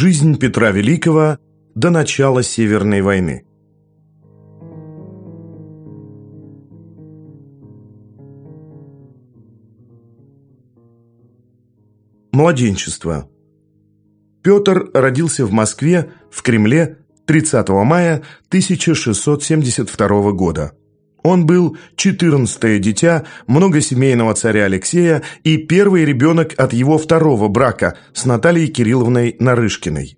Жизнь Петра Великого до начала Северной войны. Младенчество. Петр родился в Москве, в Кремле 30 мая 1672 года. Он был четырнадцатое дитя многосемейного царя Алексея и первый ребенок от его второго брака с Натальей Кирилловной Нарышкиной.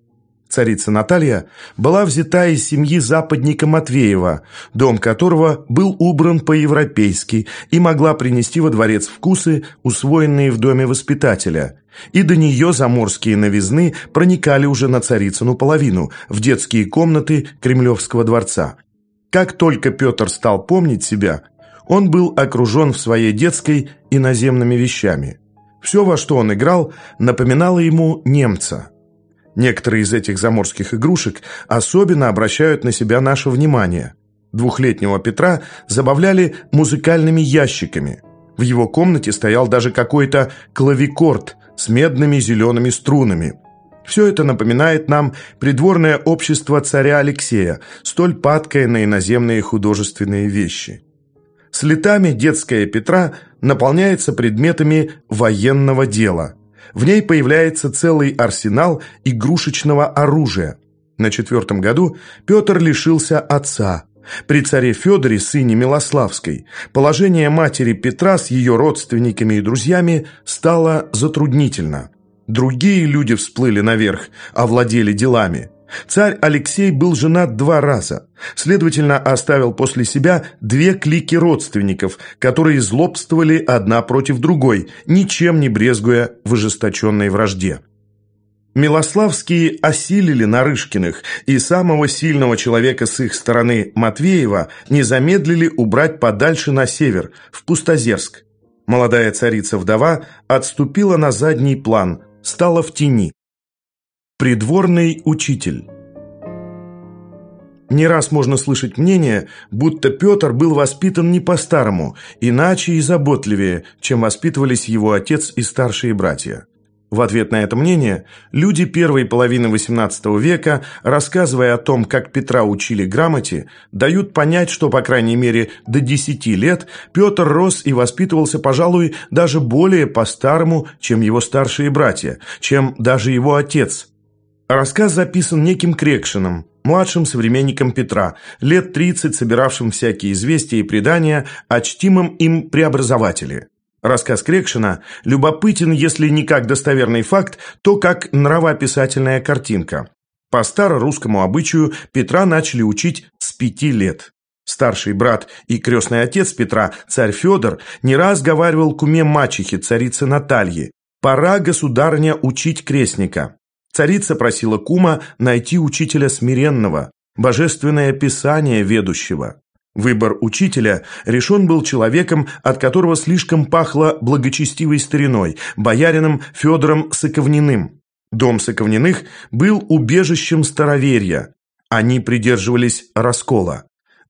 Царица Наталья была взята из семьи западника Матвеева, дом которого был убран по-европейски и могла принести во дворец вкусы, усвоенные в доме воспитателя. И до нее заморские новизны проникали уже на царицыну половину, в детские комнаты Кремлевского дворца. Как только Петр стал помнить себя, он был окружен в своей детской иноземными вещами. Все, во что он играл, напоминало ему немца. Некоторые из этих заморских игрушек особенно обращают на себя наше внимание. Двухлетнего Петра забавляли музыкальными ящиками. В его комнате стоял даже какой-то клавикорд с медными зелеными струнами – все это напоминает нам придворное общество царя Алексея, столь падкое на иноземные художественные вещи. С летами детская Петра наполняется предметами военного дела. В ней появляется целый арсенал игрушечного оружия. На четвертом году Петр лишился отца. При царе Федоре, сыне Милославской, положение матери Петра с ее родственниками и друзьями стало затруднительно – Другие люди всплыли наверх, овладели делами. Царь Алексей был женат два раза, следовательно, оставил после себя две клики родственников, которые злобствовали одна против другой, ничем не брезгуя в ожесточенной вражде. Милославские осилили Нарышкиных, и самого сильного человека с их стороны, Матвеева, не замедлили убрать подальше на север, в Пустозерск. Молодая царица-вдова отступила на задний план, стала в тени. Придворный учитель Не раз можно слышать мнение, будто Петр был воспитан не по-старому, иначе и заботливее, чем воспитывались его отец и старшие братья. В ответ на это мнение люди первой половины XVIII века, рассказывая о том, как Петра учили грамоте, дают понять, что, по крайней мере, до 10 лет Петр рос и воспитывался, пожалуй, даже более по-старому, чем его старшие братья, чем даже его отец. Рассказ записан неким Крекшином, младшим современником Петра, лет 30 собиравшим всякие известия и предания о чтимом им преобразователе. Рассказ Крекшина любопытен, если не как достоверный факт, то как нравописательная картинка. По старорусскому обычаю Петра начали учить с пяти лет. Старший брат и крестный отец Петра, царь Федор, не раз говаривал куме мачехи, царицы Натальи, «Пора, государыня, учить крестника». Царица просила кума найти учителя смиренного, божественное писание ведущего. Выбор учителя решен был человеком, от которого слишком пахло благочестивой стариной, боярином Федором Соковниным. Дом Соковниных был убежищем староверья. Они придерживались раскола.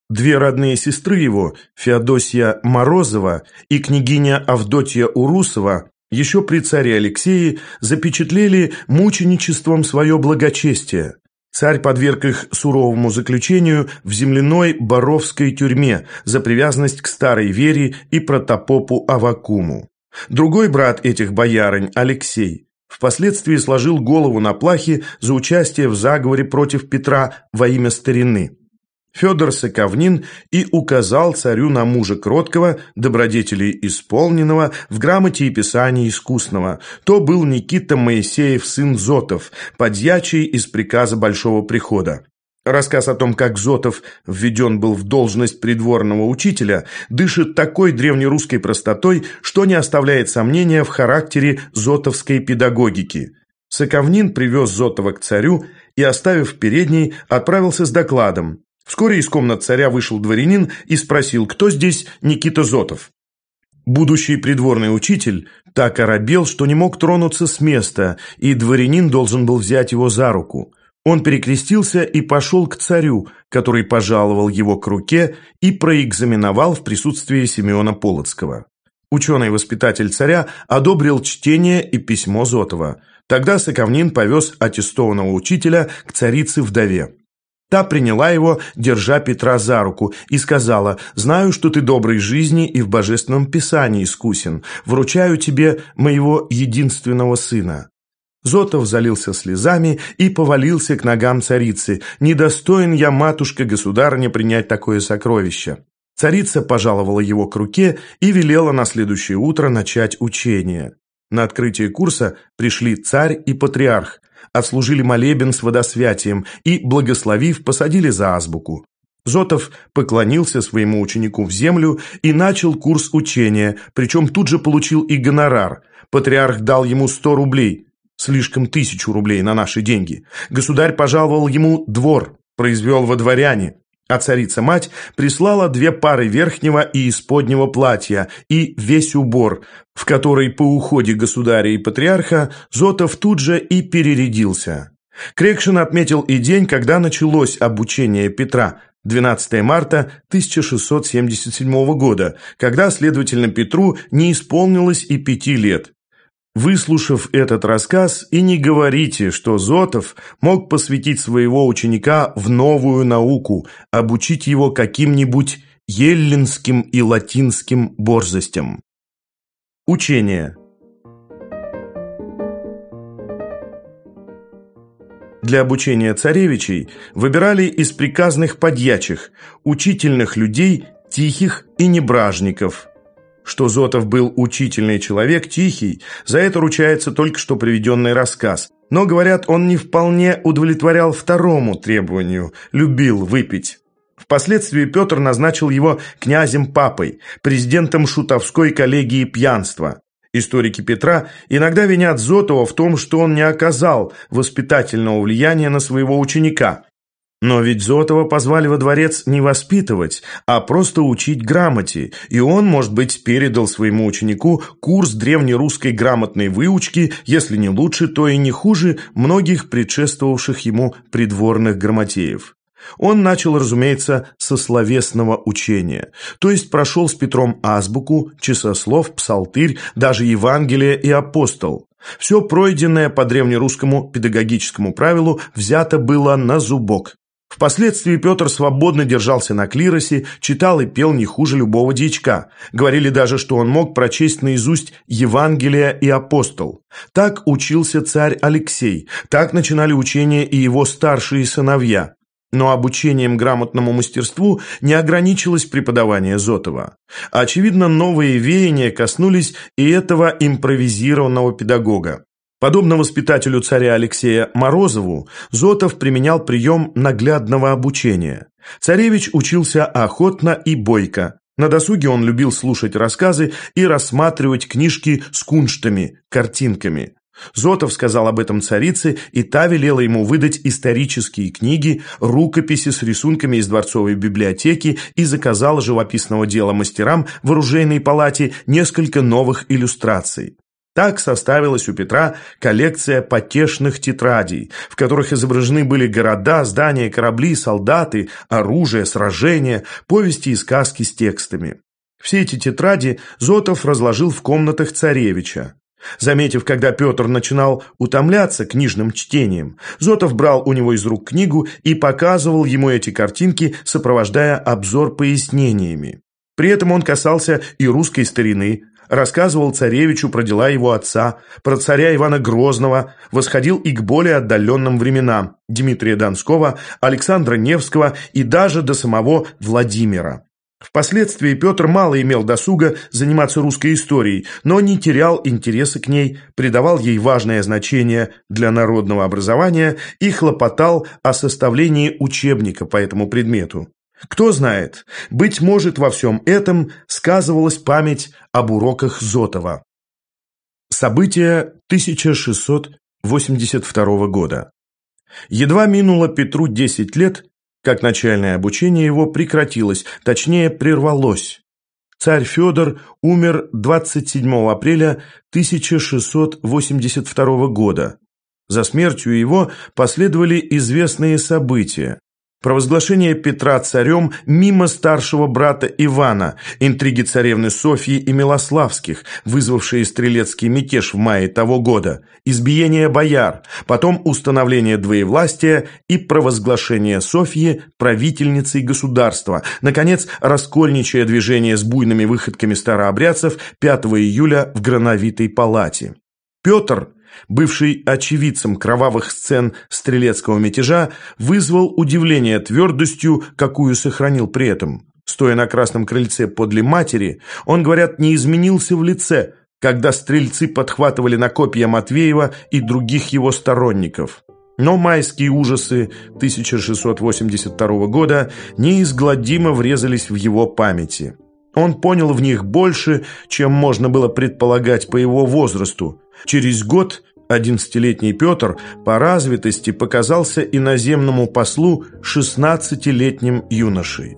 Две родные сестры его, Феодосия Морозова и княгиня Авдотья Урусова, еще при царе Алексее запечатлели мученичеством свое благочестие. Царь подверг их суровому заключению в земляной Боровской тюрьме за привязанность к старой вере и протопопу Авакуму. Другой брат этих боярынь, Алексей, впоследствии сложил голову на плахе за участие в заговоре против Петра во имя старины. Федор Соковнин и указал царю на мужа кроткого, добродетелей исполненного, в грамоте и писании искусного. То был Никита Моисеев, сын Зотов, подьячий из приказа Большого Прихода. Рассказ о том, как Зотов введен был в должность придворного учителя, дышит такой древнерусской простотой, что не оставляет сомнения в характере зотовской педагогики. Соковнин привез Зотова к царю и, оставив в передней, отправился с докладом. Вскоре из комнат царя вышел дворянин и спросил, кто здесь Никита Зотов. Будущий придворный учитель так оробел, что не мог тронуться с места, и дворянин должен был взять его за руку. Он перекрестился и пошел к царю, который пожаловал его к руке и проэкзаменовал в присутствии Симеона Полоцкого. Ученый-воспитатель царя одобрил чтение и письмо Зотова. Тогда Соковнин повез аттестованного учителя к царице-вдове. Та приняла его, держа Петра за руку, и сказала, «Знаю, что ты доброй жизни и в божественном писании искусен. Вручаю тебе моего единственного сына». Зотов залился слезами и повалился к ногам царицы. «Недостоин я, матушка-государыня, принять такое сокровище». Царица пожаловала его к руке и велела на следующее утро начать учение. На открытие курса пришли царь и патриарх, отслужили молебен с водосвятием и, благословив, посадили за азбуку. Зотов поклонился своему ученику в землю и начал курс учения, причем тут же получил и гонорар. Патриарх дал ему 100 рублей, слишком тысячу рублей на наши деньги. Государь пожаловал ему двор, произвел во дворяне а царица-мать прислала две пары верхнего и исподнего платья и весь убор, в который по уходе государя и патриарха Зотов тут же и перерядился. Крекшин отметил и день, когда началось обучение Петра, 12 марта 1677 года, когда, следовательно, Петру не исполнилось и пяти лет. Выслушав этот рассказ, и не говорите, что Зотов мог посвятить своего ученика в новую науку, обучить его каким-нибудь еллинским и латинским борзостям. Учение Для обучения царевичей выбирали из приказных подьячих, учительных людей, тихих и небражников – что Зотов был учительный человек, тихий, за это ручается только что приведенный рассказ. Но, говорят, он не вполне удовлетворял второму требованию – любил выпить. Впоследствии Петр назначил его князем-папой, президентом шутовской коллегии пьянства. Историки Петра иногда винят Зотова в том, что он не оказал воспитательного влияния на своего ученика – но ведь Зотова позвали во дворец не воспитывать, а просто учить грамоте, и он, может быть, передал своему ученику курс древнерусской грамотной выучки, если не лучше, то и не хуже многих предшествовавших ему придворных грамотеев. Он начал, разумеется, со словесного учения, то есть прошел с Петром азбуку, часослов, псалтырь, даже Евангелие и апостол. Все пройденное по древнерусскому педагогическому правилу взято было на зубок. Впоследствии Петр свободно держался на клиросе, читал и пел не хуже любого дьячка. Говорили даже, что он мог прочесть наизусть Евангелие и апостол. Так учился царь Алексей, так начинали учение и его старшие сыновья. Но обучением грамотному мастерству не ограничилось преподавание Зотова. Очевидно, новые веяния коснулись и этого импровизированного педагога. Подобно воспитателю царя Алексея Морозову, Зотов применял прием наглядного обучения. Царевич учился охотно и бойко. На досуге он любил слушать рассказы и рассматривать книжки с кунштами, картинками. Зотов сказал об этом царице, и та велела ему выдать исторические книги, рукописи с рисунками из дворцовой библиотеки и заказала живописного дела мастерам в оружейной палате несколько новых иллюстраций. Так составилась у Петра коллекция потешных тетрадей, в которых изображены были города, здания, корабли, солдаты, оружие, сражения, повести и сказки с текстами. Все эти тетради Зотов разложил в комнатах царевича. Заметив, когда Петр начинал утомляться книжным чтением, Зотов брал у него из рук книгу и показывал ему эти картинки, сопровождая обзор пояснениями. При этом он касался и русской старины, рассказывал царевичу про дела его отца, про царя Ивана Грозного, восходил и к более отдаленным временам Дмитрия Донского, Александра Невского и даже до самого Владимира. Впоследствии Петр мало имел досуга заниматься русской историей, но не терял интереса к ней, придавал ей важное значение для народного образования и хлопотал о составлении учебника по этому предмету. Кто знает, быть может, во всем этом сказывалась память об уроках Зотова. События 1682 года. Едва минуло Петру 10 лет, как начальное обучение его прекратилось, точнее прервалось. Царь Федор умер 27 апреля 1682 года. За смертью его последовали известные события. Провозглашение Петра царем мимо старшего брата Ивана, интриги царевны Софьи и Милославских, вызвавшие стрелецкий мятеж в мае того года, избиение бояр, потом установление двоевластия и провозглашение Софьи правительницей государства, наконец, раскольничье движение с буйными выходками старообрядцев 5 июля в Грановитой палате. Петр – бывший очевидцем кровавых сцен стрелецкого мятежа, вызвал удивление твердостью, какую сохранил при этом. Стоя на красном крыльце подле матери, он, говорят, не изменился в лице, когда стрельцы подхватывали на копья Матвеева и других его сторонников. Но майские ужасы 1682 года неизгладимо врезались в его памяти. Он понял в них больше, чем можно было предполагать по его возрасту. Через год одиннадцатилетний Петр по развитости показался иноземному послу шестнадцатилетним юношей.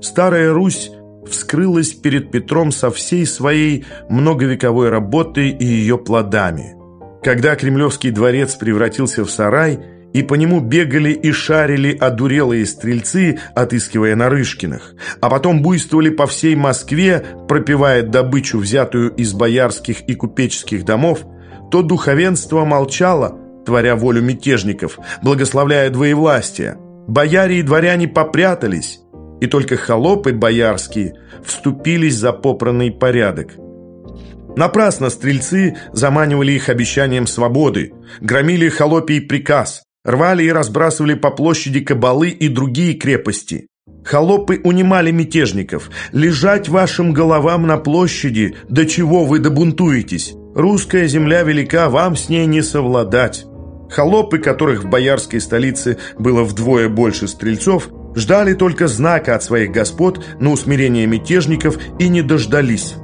Старая Русь вскрылась перед Петром со всей своей многовековой работой и ее плодами. Когда Кремлевский дворец превратился в сарай – и по нему бегали и шарили одурелые стрельцы, отыскивая Нарышкиных, а потом буйствовали по всей Москве, пропивая добычу, взятую из боярских и купеческих домов, то духовенство молчало, творя волю мятежников, благословляя двоевластие. Бояре и дворяне попрятались, и только холопы боярские вступились за попранный порядок. Напрасно стрельцы заманивали их обещанием свободы, громили холопий приказ, Рвали и разбрасывали по площади кабалы и другие крепости. Холопы унимали мятежников. «Лежать вашим головам на площади, до чего вы добунтуетесь? Русская земля велика, вам с ней не совладать». Холопы, которых в боярской столице было вдвое больше стрельцов, ждали только знака от своих господ на усмирение мятежников и не дождались.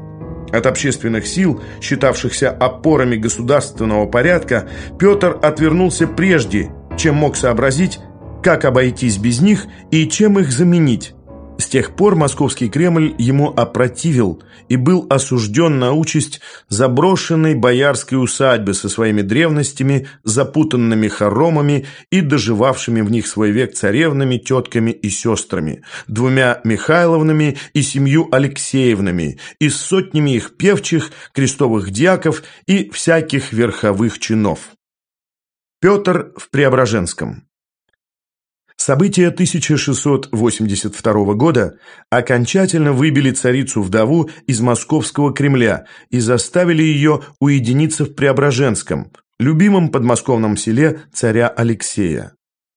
От общественных сил, считавшихся опорами государственного порядка, Петр отвернулся прежде чем мог сообразить, как обойтись без них и чем их заменить. С тех пор московский Кремль ему опротивил и был осужден на участь заброшенной боярской усадьбы со своими древностями, запутанными хоромами и доживавшими в них свой век царевнами, тетками и сестрами, двумя Михайловнами и семью Алексеевнами, и сотнями их певчих, крестовых дьяков и всяких верховых чинов. Петр в Преображенском События 1682 года окончательно выбили царицу-вдову из московского Кремля и заставили ее уединиться в Преображенском, любимом подмосковном селе царя Алексея.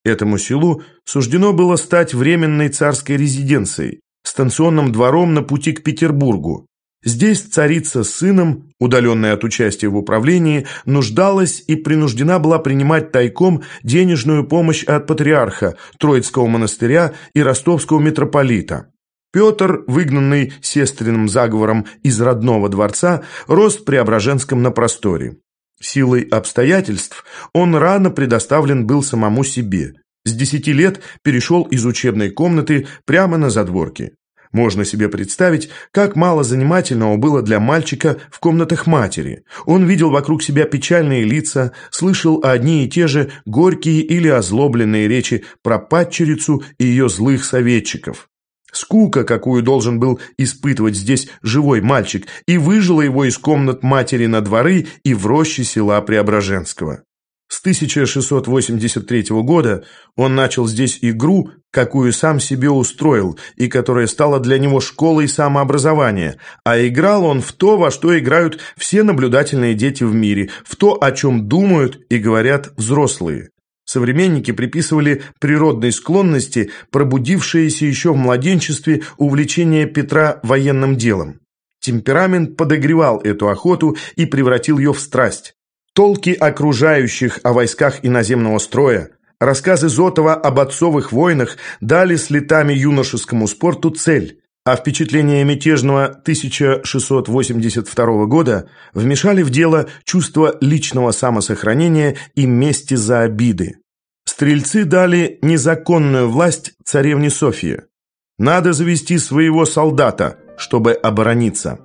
Этому селу суждено было стать временной царской резиденцией, станционным двором на пути к Петербургу, Здесь царица с сыном, удаленная от участия в управлении, нуждалась и принуждена была принимать тайком денежную помощь от патриарха, Троицкого монастыря и ростовского митрополита. Петр, выгнанный сестренным заговором из родного дворца, рос в Преображенском на просторе. Силой обстоятельств он рано предоставлен был самому себе. С десяти лет перешел из учебной комнаты прямо на задворки. Можно себе представить, как мало занимательного было для мальчика в комнатах матери. Он видел вокруг себя печальные лица, слышал одни и те же горькие или озлобленные речи про падчерицу и ее злых советчиков. Скука, какую должен был испытывать здесь живой мальчик, и выжила его из комнат матери на дворы и в роще села Преображенского. С 1683 года он начал здесь игру, какую сам себе устроил, и которая стала для него школой самообразования, а играл он в то, во что играют все наблюдательные дети в мире, в то, о чем думают и говорят взрослые. Современники приписывали природной склонности, пробудившееся еще в младенчестве увлечение Петра военным делом. Темперамент подогревал эту охоту и превратил ее в страсть. Толки окружающих о войсках иноземного строя, рассказы Зотова об отцовых войнах дали с летами юношескому спорту цель, а впечатления мятежного 1682 года вмешали в дело чувство личного самосохранения и мести за обиды. Стрельцы дали незаконную власть царевне Софье. Надо завести своего солдата, чтобы оборониться.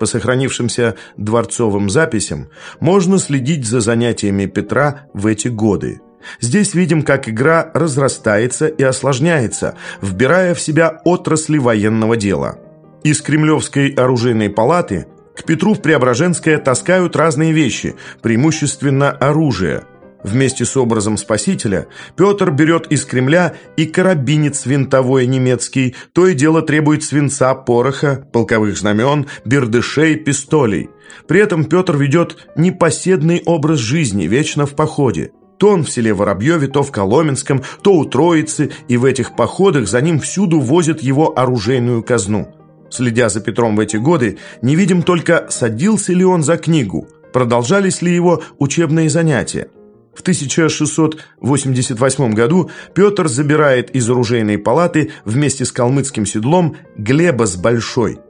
По сохранившимся дворцовым записям можно следить за занятиями Петра в эти годы. Здесь видим, как игра разрастается и осложняется, вбирая в себя отрасли военного дела. Из Кремлевской оружейной палаты к Петру в Преображенское таскают разные вещи, преимущественно оружие. Вместе с образом спасителя Петр берет из Кремля и карабинец винтовой немецкий, то и дело требует свинца, пороха, полковых знамен, бердышей, пистолей. При этом Петр ведет непоседный образ жизни, вечно в походе. То он в селе Воробьеве, то в Коломенском, то у Троицы, и в этих походах за ним всюду возят его оружейную казну. Следя за Петром в эти годы, не видим только, садился ли он за книгу, продолжались ли его учебные занятия. В 1688 году Петр забирает из оружейной палаты вместе с калмыцким седлом Глебас Большой.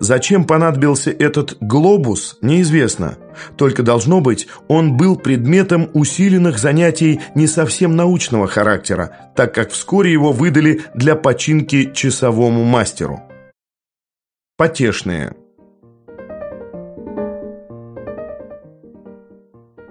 Зачем понадобился этот глобус, неизвестно. Только должно быть, он был предметом усиленных занятий не совсем научного характера, так как вскоре его выдали для починки часовому мастеру. Потешные.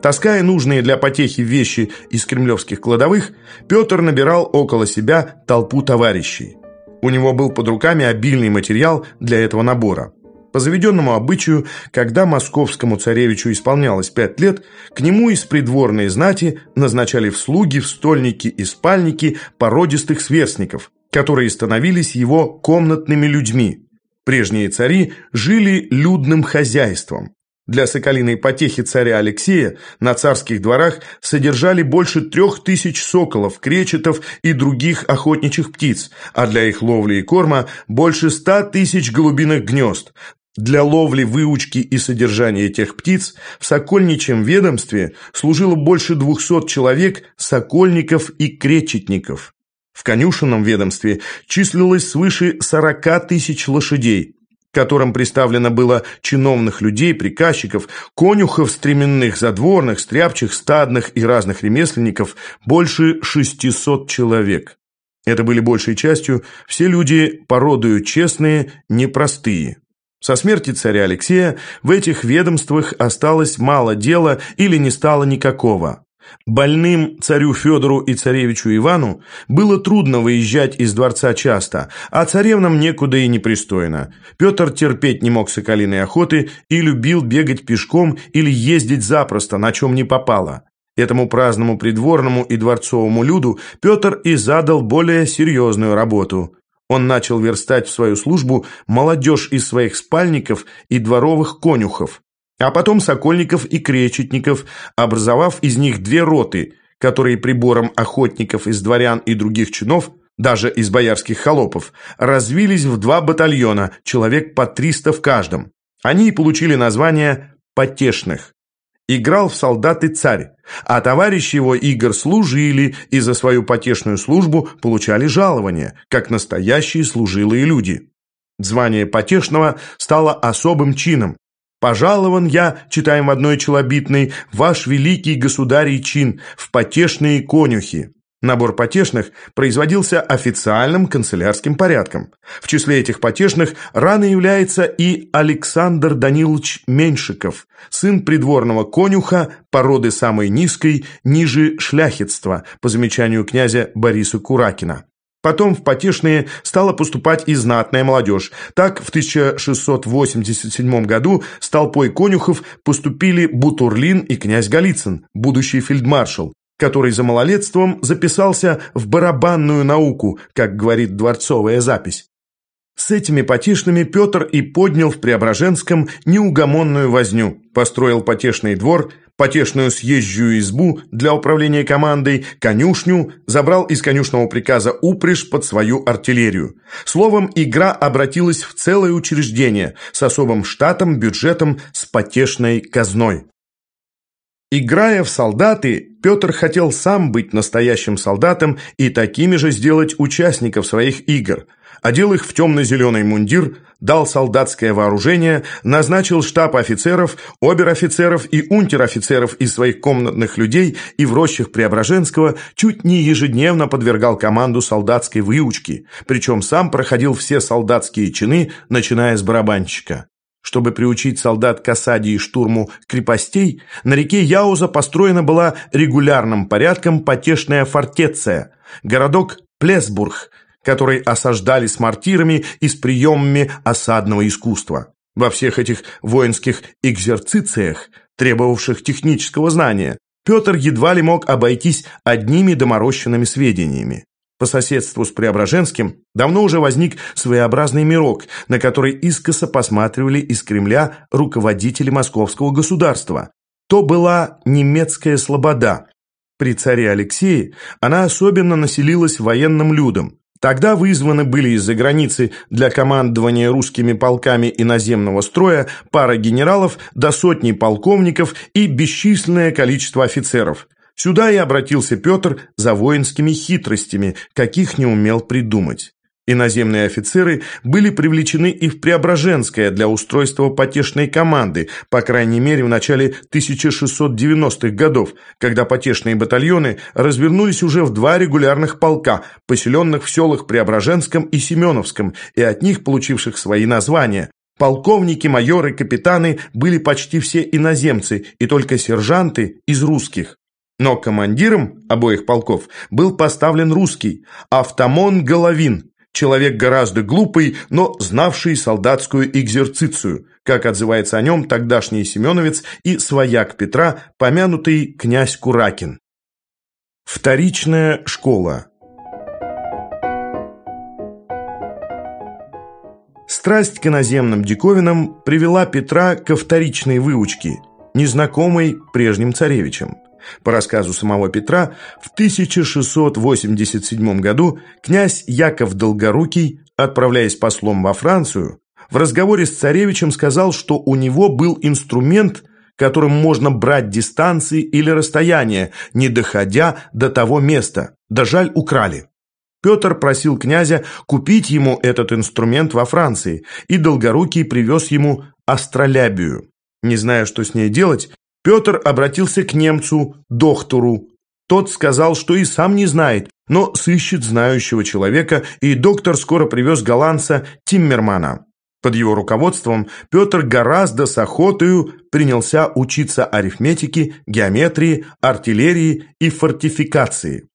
Таская нужные для потехи вещи из кремлевских кладовых, Петр набирал около себя толпу товарищей. У него был под руками обильный материал для этого набора. По заведенному обычаю, когда московскому царевичу исполнялось пять лет, к нему из придворной знати назначали в слуги, в стольники и спальники породистых сверстников, которые становились его комнатными людьми, Прежние цари жили людным хозяйством. Для соколиной потехи царя Алексея на царских дворах содержали больше трех тысяч соколов, кречетов и других охотничьих птиц, а для их ловли и корма больше ста тысяч голубиных гнезд. Для ловли, выучки и содержания этих птиц в сокольничьем ведомстве служило больше двухсот человек, сокольников и кречетников. В конюшенном ведомстве числилось свыше 40 тысяч лошадей, которым представлено было чиновных людей, приказчиков, конюхов, стременных, задворных, стряпчих, стадных и разных ремесленников больше 600 человек. Это были большей частью все люди породою честные, непростые. Со смерти царя Алексея в этих ведомствах осталось мало дела или не стало никакого. Больным царю Федору и царевичу Ивану было трудно выезжать из дворца часто, а царевнам некуда и непристойно. Петр терпеть не мог соколиной охоты и любил бегать пешком или ездить запросто, на чем не попало. Этому праздному придворному и дворцовому люду Петр и задал более серьезную работу. Он начал верстать в свою службу молодежь из своих спальников и дворовых конюхов а потом сокольников и кречетников, образовав из них две роты, которые прибором охотников из дворян и других чинов, даже из боярских холопов, развились в два батальона, человек по 300 в каждом. Они и получили название «потешных». Играл в солдаты царь, а товарищи его игр служили и за свою потешную службу получали жалование, как настоящие служилые люди. Звание потешного стало особым чином, «Пожалован я, читаем в одной челобитной, ваш великий государий чин в потешные конюхи». Набор потешных производился официальным канцелярским порядком. В числе этих потешных рано является и Александр Данилович Меньшиков, сын придворного конюха породы самой низкой, ниже шляхетства, по замечанию князя Бориса Куракина. Потом в потешные стала поступать и знатная молодежь. Так, в 1687 году с толпой конюхов поступили Бутурлин и князь Голицын, будущий фельдмаршал, который за малолетством записался в барабанную науку, как говорит дворцовая запись. С этими потешными Петр и поднял в Преображенском неугомонную возню, построил потешный двор – потешную съезжую избу для управления командой, конюшню, забрал из конюшного приказа упряжь под свою артиллерию. Словом, игра обратилась в целое учреждение с особым штатом, бюджетом, с потешной казной. Играя в солдаты, Петр хотел сам быть настоящим солдатом и такими же сделать участников своих игр – одел их в темно-зеленый мундир, дал солдатское вооружение, назначил штаб офицеров, обер-офицеров и унтер-офицеров из своих комнатных людей и в рощах Преображенского чуть не ежедневно подвергал команду солдатской выучки, причем сам проходил все солдатские чины, начиная с барабанщика. Чтобы приучить солдат к осаде и штурму крепостей, на реке Яуза построена была регулярным порядком потешная фортеция, городок Плесбург, который осаждали с мортирами и с приемами осадного искусства. Во всех этих воинских экзерцициях, требовавших технического знания, Петр едва ли мог обойтись одними доморощенными сведениями. По соседству с Преображенским давно уже возник своеобразный мирок, на который искоса посматривали из Кремля руководители московского государства. То была немецкая слобода. При царе Алексее она особенно населилась военным людом. Тогда вызваны были из-за границы для командования русскими полками иноземного строя пара генералов до сотни полковников и бесчисленное количество офицеров. Сюда и обратился Петр за воинскими хитростями, каких не умел придумать. Иноземные офицеры были привлечены и в Преображенское для устройства потешной команды, по крайней мере в начале 1690-х годов, когда потешные батальоны развернулись уже в два регулярных полка, поселенных в селах Преображенском и Семеновском, и от них получивших свои названия. Полковники, майоры, капитаны были почти все иноземцы, и только сержанты из русских. Но командиром обоих полков был поставлен русский, Автомон Головин, человек гораздо глупый, но знавший солдатскую экзерцицию, как отзывается о нем тогдашний Семеновец и свояк Петра, помянутый князь Куракин. Вторичная школа Страсть к иноземным диковинам привела Петра ко вторичной выучке, незнакомой прежним царевичам. По рассказу самого Петра, в 1687 году князь Яков Долгорукий, отправляясь послом во Францию, в разговоре с царевичем сказал, что у него был инструмент, которым можно брать дистанции или расстояние, не доходя до того места, да жаль украли. Петр просил князя купить ему этот инструмент во Франции, и Долгорукий привез ему астролябию. Не зная, что с ней делать, Петр обратился к немцу, доктору. Тот сказал, что и сам не знает, но сыщет знающего человека, и доктор скоро привез голландца Тиммермана. Под его руководством Петр гораздо с охотою принялся учиться арифметике, геометрии, артиллерии и фортификации.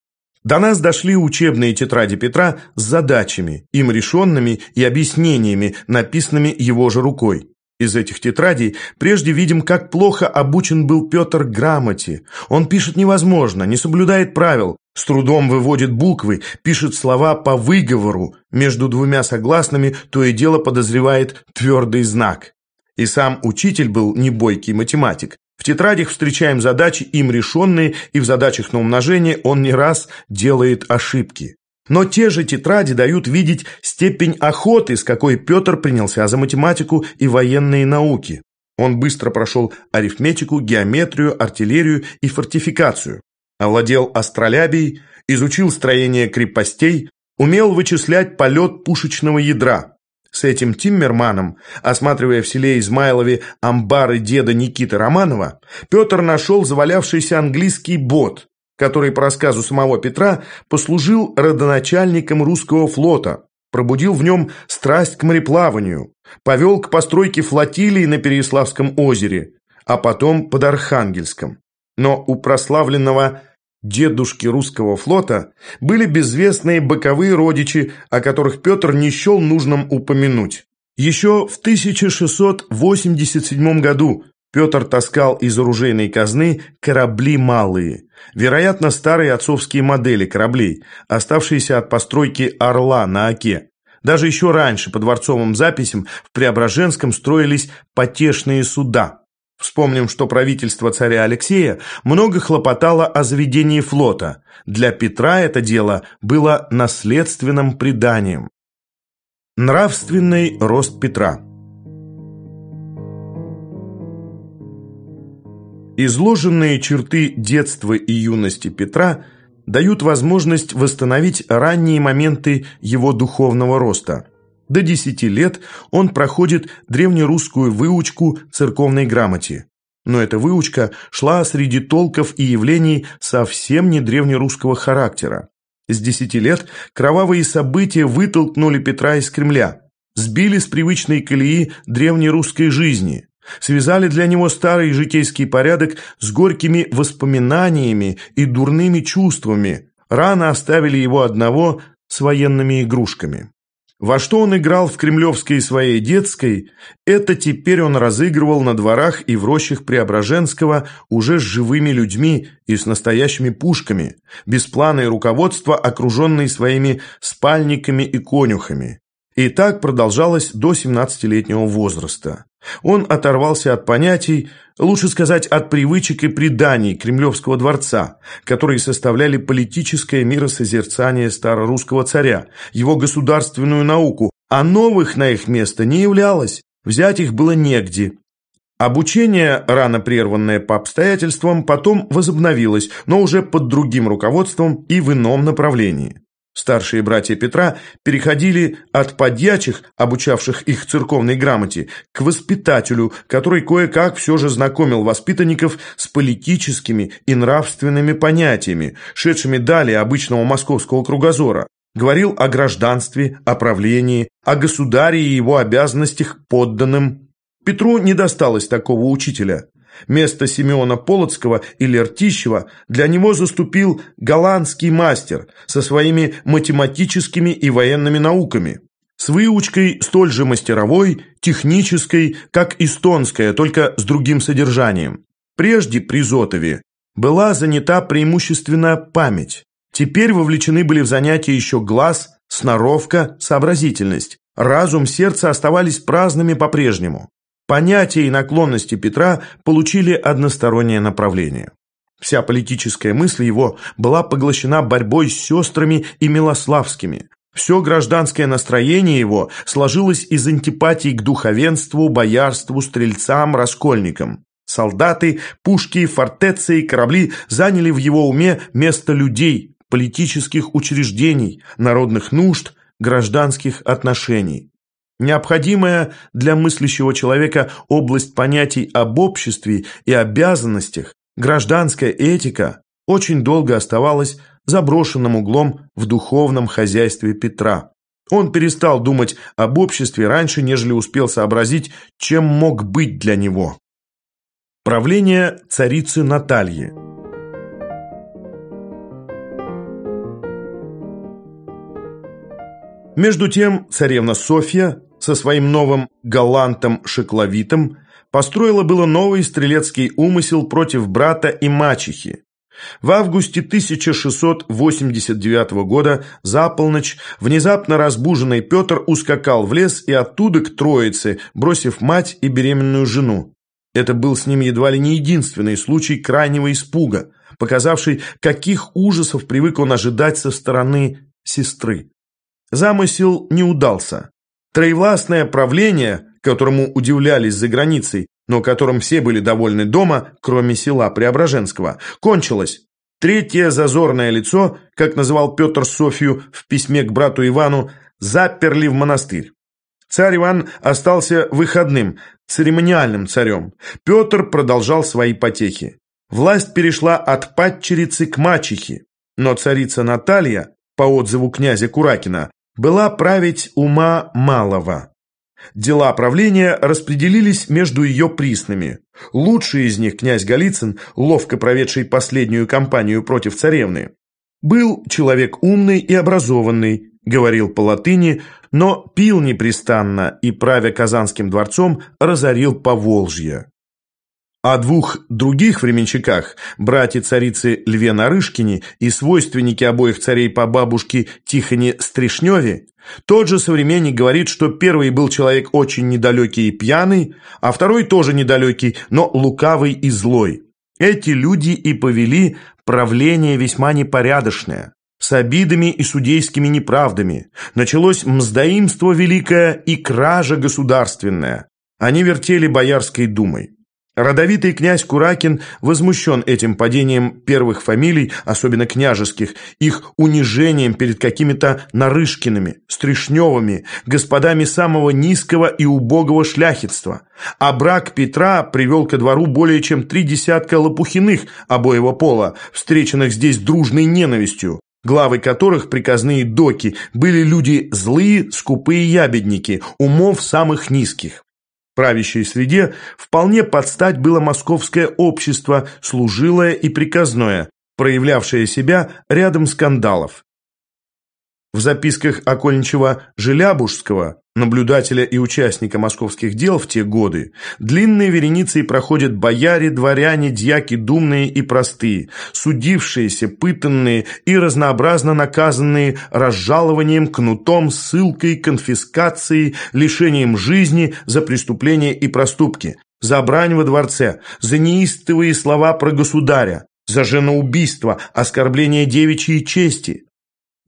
До нас дошли учебные тетради Петра с задачами, им решенными и объяснениями, написанными его же рукой. Из этих тетрадей прежде видим, как плохо обучен был Петр грамоте. Он пишет невозможно, не соблюдает правил, с трудом выводит буквы, пишет слова по выговору, между двумя согласными то и дело подозревает твердый знак. И сам учитель был небойкий математик. В тетрадях встречаем задачи, им решенные, и в задачах на умножение он не раз делает ошибки. Но те же тетради дают видеть степень охоты, с какой Петр принялся за математику и военные науки. Он быстро прошел арифметику, геометрию, артиллерию и фортификацию. Овладел астролябией, изучил строение крепостей, умел вычислять полет пушечного ядра. С этим Тиммерманом, осматривая в селе Измайлове амбары деда Никиты Романова, Петр нашел завалявшийся английский бот, который, по рассказу самого Петра, послужил родоначальником русского флота, пробудил в нем страсть к мореплаванию, повел к постройке флотилии на Переяславском озере, а потом под Архангельском. Но у прославленного дедушки русского флота были безвестные боковые родичи, о которых Петр не счел нужным упомянуть. Еще в 1687 году Петр таскал из оружейной казны корабли малые, вероятно, старые отцовские модели кораблей, оставшиеся от постройки «Орла» на Оке. Даже еще раньше по дворцовым записям в Преображенском строились потешные суда. Вспомним, что правительство царя Алексея много хлопотало о заведении флота. Для Петра это дело было наследственным преданием. Нравственный рост Петра – Изложенные черты детства и юности Петра дают возможность восстановить ранние моменты его духовного роста. До 10 лет он проходит древнерусскую выучку церковной грамоте. Но эта выучка шла среди толков и явлений совсем не древнерусского характера. С 10 лет кровавые события вытолкнули Петра из Кремля. сбили с привычной колеи древнерусской жизни, связали для него старый житейский порядок с горькими воспоминаниями и дурными чувствами, рано оставили его одного с военными игрушками. Во что он играл в кремлевской своей детской, это теперь он разыгрывал на дворах и в рощах Преображенского уже с живыми людьми и с настоящими пушками, без плана и руководства, окруженный своими спальниками и конюхами. И так продолжалось до 17-летнего возраста. Он оторвался от понятий, лучше сказать, от привычек и преданий Кремлевского дворца, которые составляли политическое миросозерцание старорусского царя, его государственную науку, а новых на их место не являлось, взять их было негде. Обучение, рано прерванное по обстоятельствам, потом возобновилось, но уже под другим руководством и в ином направлении. Старшие братья Петра переходили от подьячих, обучавших их церковной грамоте, к воспитателю, который кое-как все же знакомил воспитанников с политическими и нравственными понятиями, шедшими далее обычного московского кругозора. Говорил о гражданстве, о правлении, о государе и его обязанностях подданным. Петру не досталось такого учителя. Место Симеона Полоцкого или Ртищева для него заступил голландский мастер со своими математическими и военными науками. С выучкой столь же мастеровой, технической, как эстонская, только с другим содержанием. Прежде при Зотове была занята преимущественно память. Теперь вовлечены были в занятия еще глаз, сноровка, сообразительность. Разум, сердце оставались праздными по-прежнему. Понятия и наклонности Петра получили одностороннее направление. Вся политическая мысль его была поглощена борьбой с сестрами и Милославскими. Все гражданское настроение его сложилось из антипатий к духовенству, боярству, стрельцам, раскольникам. Солдаты, пушки, фортеции и корабли заняли в его уме место людей, политических учреждений, народных нужд, гражданских отношений. Необходимая для мыслящего человека область понятий об обществе и обязанностях, гражданская этика, очень долго оставалась заброшенным углом в духовном хозяйстве Петра. Он перестал думать об обществе раньше, нежели успел сообразить, чем мог быть для него. Правление царицы Натальи Между тем царевна Софья со своим новым галантом Шекловитом построила было новый стрелецкий умысел против брата и мачехи. В августе 1689 года за полночь внезапно разбуженный Петр ускакал в лес и оттуда к Троице, бросив мать и беременную жену. Это был с ним едва ли не единственный случай крайнего испуга, показавший, каких ужасов привык он ожидать со стороны сестры. Замысел не удался. Троевластное правление, которому удивлялись за границей, но которым все были довольны дома, кроме села Преображенского, кончилось. Третье зазорное лицо, как называл Петр Софию в письме к брату Ивану, заперли в монастырь. Царь Иван остался выходным, церемониальным царем. Петр продолжал свои потехи. Власть перешла от падчерицы к мачехе, но царица Наталья, по отзыву князя Куракина, была править ума малого. Дела правления распределились между ее приснами. Лучший из них, князь Голицын, ловко проведший последнюю кампанию против царевны, был человек умный и образованный, говорил по латыни, но пил непрестанно и, правя Казанским дворцом, разорил Поволжье. О двух других временщиках, братья-царицы Льве Нарышкине и свойственники обоих царей по бабушке Тихоне Стришневе, тот же современник говорит, что первый был человек очень недалекий и пьяный, а второй тоже недалекий, но лукавый и злой. Эти люди и повели правление весьма непорядочное, с обидами и судейскими неправдами. Началось мздоимство великое и кража государственная. Они вертели Боярской думой. Родовитый князь Куракин возмущен этим падением первых фамилий, особенно княжеских, их унижением перед какими-то Нарышкиными, Стришневыми, господами самого низкого и убогого шляхетства. А брак Петра привел ко двору более чем три десятка лопухиных обоего пола, встреченных здесь дружной ненавистью. главы которых приказные доки были люди злые, скупые ябедники, умов самых низких. Правящей среде вполне подстать было московское общество, служилое и приказное, проявлявшее себя рядом скандалов. В записках Окольничева-Желябужского, наблюдателя и участника московских дел в те годы, длинные вереницей проходят бояре, дворяне, дьяки думные и простые, судившиеся, пытанные и разнообразно наказанные разжалованием, кнутом, ссылкой, конфискацией, лишением жизни за преступления и проступки, за брань во дворце, за неистовые слова про государя, за женоубийство, оскорбление девичьей чести,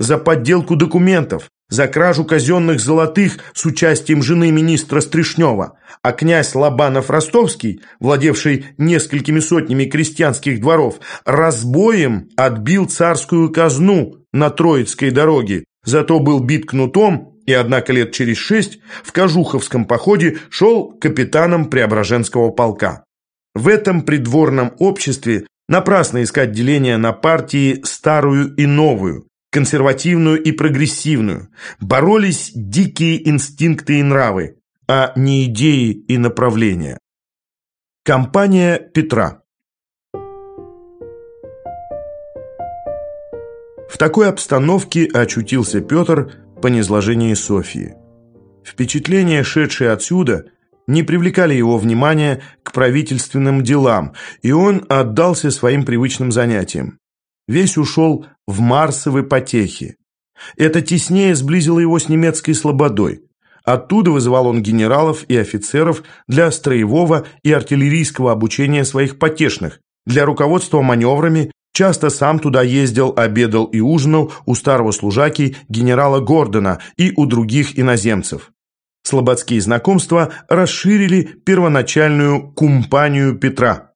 за подделку документов, за кражу казенных золотых с участием жены министра Стришнева, а князь Лобанов-Ростовский, владевший несколькими сотнями крестьянских дворов, разбоем отбил царскую казну на Троицкой дороге, зато был бит кнутом и, однако, лет через шесть в Кожуховском походе шел капитаном Преображенского полка. В этом придворном обществе напрасно искать деление на партии старую и новую, консервативную и прогрессивную. Боролись дикие инстинкты и нравы, а не идеи и направления. Компания Петра В такой обстановке очутился Петр по низложении Софии. Впечатления, шедшие отсюда, не привлекали его внимания к правительственным делам, и он отдался своим привычным занятиям весь ушел в марсовые потехи. Это теснее сблизило его с немецкой слободой. Оттуда вызывал он генералов и офицеров для строевого и артиллерийского обучения своих потешных, для руководства маневрами, часто сам туда ездил, обедал и ужинал у старого служаки генерала Гордона и у других иноземцев. Слободские знакомства расширили первоначальную кумпанию Петра –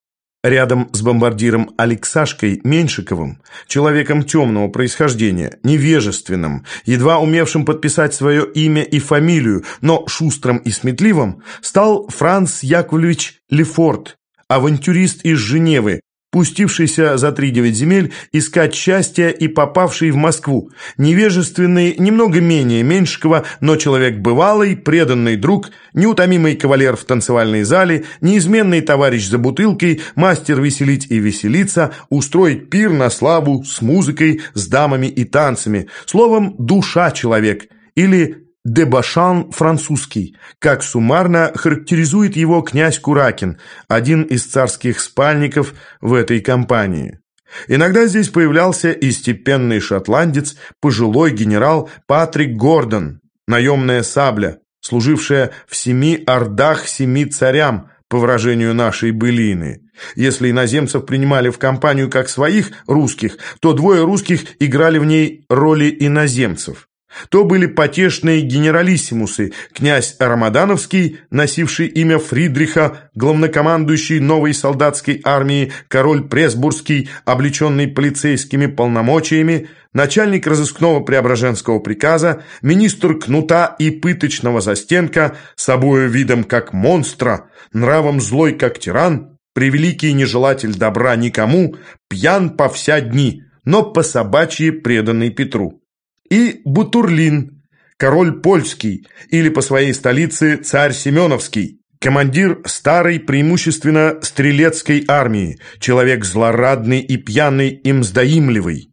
Рядом с бомбардиром Алексашкой Меньшиковым, человеком темного происхождения, невежественным, едва умевшим подписать свое имя и фамилию, но шустрым и сметливым, стал Франц Яковлевич Лефорт, авантюрист из Женевы, пустившийся за три девять земель искать счастья и попавший в Москву, невежественный, немного менее Меньшикова, но человек бывалый, преданный друг, неутомимый кавалер в танцевальной зале, неизменный товарищ за бутылкой, мастер веселить и веселиться, устроить пир на славу с музыкой, с дамами и танцами, словом, душа человек или Дебашан французский, как суммарно характеризует его князь Куракин, один из царских спальников в этой компании. Иногда здесь появлялся и степенный шотландец, пожилой генерал Патрик Гордон, наемная сабля, служившая в семи ордах семи царям, по выражению нашей былины. Если иноземцев принимали в компанию как своих русских, то двое русских играли в ней роли иноземцев. То были потешные генералиссимусы, князь Рамадановский, носивший имя Фридриха, главнокомандующий новой солдатской армии, король Пресбургский, облеченный полицейскими полномочиями, начальник разыскного Преображенского приказа, министр кнута и пыточного застенка, собою видом как монстра, нравом злой как тиран, превеликий нежелатель добра никому, пьян по вся дни, но по собачьи преданный Петру и Бутурлин, король польский, или по своей столице царь Семеновский, командир старой преимущественно стрелецкой армии, человек злорадный и пьяный и мздоимливый.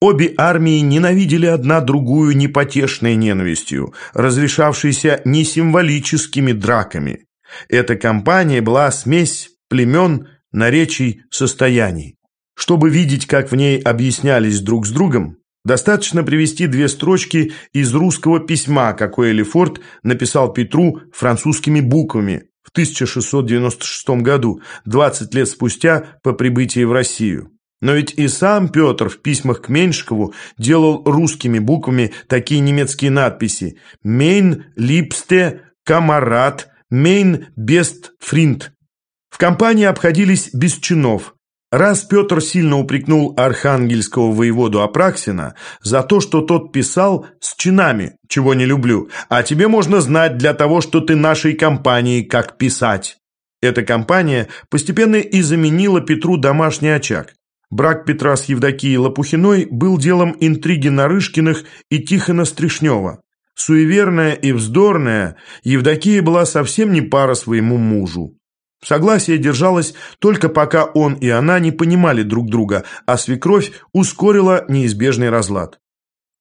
Обе армии ненавидели одна другую непотешной ненавистью, разрешавшейся не символическими драками. Эта кампания была смесь племен, наречий, состояний. Чтобы видеть, как в ней объяснялись друг с другом, Достаточно привести две строчки из русского письма, какое Лефорт написал Петру французскими буквами в 1696 году, 20 лет спустя по прибытии в Россию. Но ведь и сам Петр в письмах к Меньшикову делал русскими буквами такие немецкие надписи «Мейн липсте камарат», «Мейн бест фринд». В компании обходились без чинов, Раз Петр сильно упрекнул архангельского воеводу Апраксина за то, что тот писал с чинами, чего не люблю, а тебе можно знать для того, что ты нашей компании как писать. Эта компания постепенно и заменила Петру домашний очаг. Брак Петра с Евдокией Лопухиной был делом интриги Нарышкиных и Тихона Стришнева. Суеверная и вздорная, Евдокия была совсем не пара своему мужу. Согласие держалось только пока он и она не понимали друг друга, а свекровь ускорила неизбежный разлад.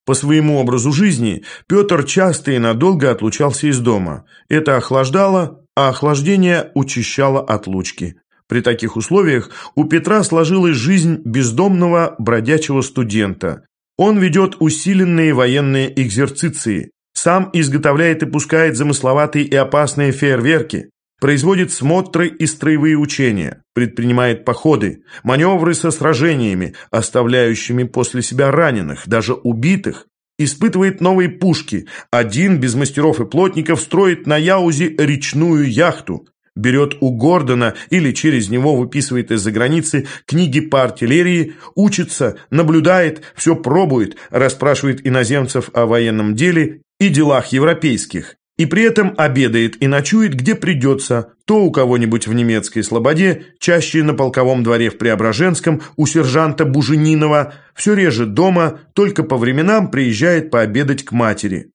По своему образу жизни Петр часто и надолго отлучался из дома. Это охлаждало, а охлаждение учащало отлучки. При таких условиях у Петра сложилась жизнь бездомного бродячего студента. Он ведет усиленные военные экзерциции, сам изготовляет и пускает замысловатые и опасные фейерверки, производит смотры и строевые учения, предпринимает походы, маневры со сражениями, оставляющими после себя раненых, даже убитых, испытывает новые пушки, один без мастеров и плотников строит на Яузе речную яхту, берет у Гордона или через него выписывает из-за границы книги по артиллерии, учится, наблюдает, все пробует, расспрашивает иноземцев о военном деле и делах европейских, и при этом обедает и ночует, где придется, то у кого-нибудь в немецкой слободе, чаще на полковом дворе в Преображенском, у сержанта Буженинова, все реже дома, только по временам приезжает пообедать к матери.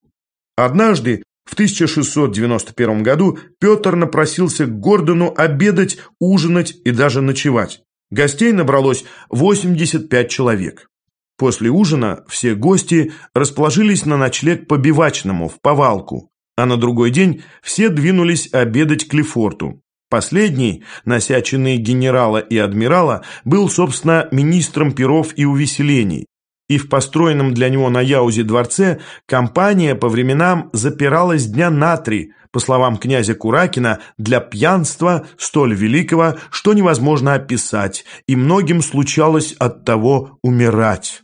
Однажды, в 1691 году, Петр напросился к Гордону обедать, ужинать и даже ночевать. Гостей набралось 85 человек. После ужина все гости расположились на ночлег по бивачному, в повалку, а на другой день все двинулись обедать к Лефорту. Последний, нося генерала и адмирала, был, собственно, министром перов и увеселений, и в построенном для него на Яузе дворце компания по временам запиралась дня на три, по словам князя Куракина, для пьянства столь великого, что невозможно описать, и многим случалось от того умирать.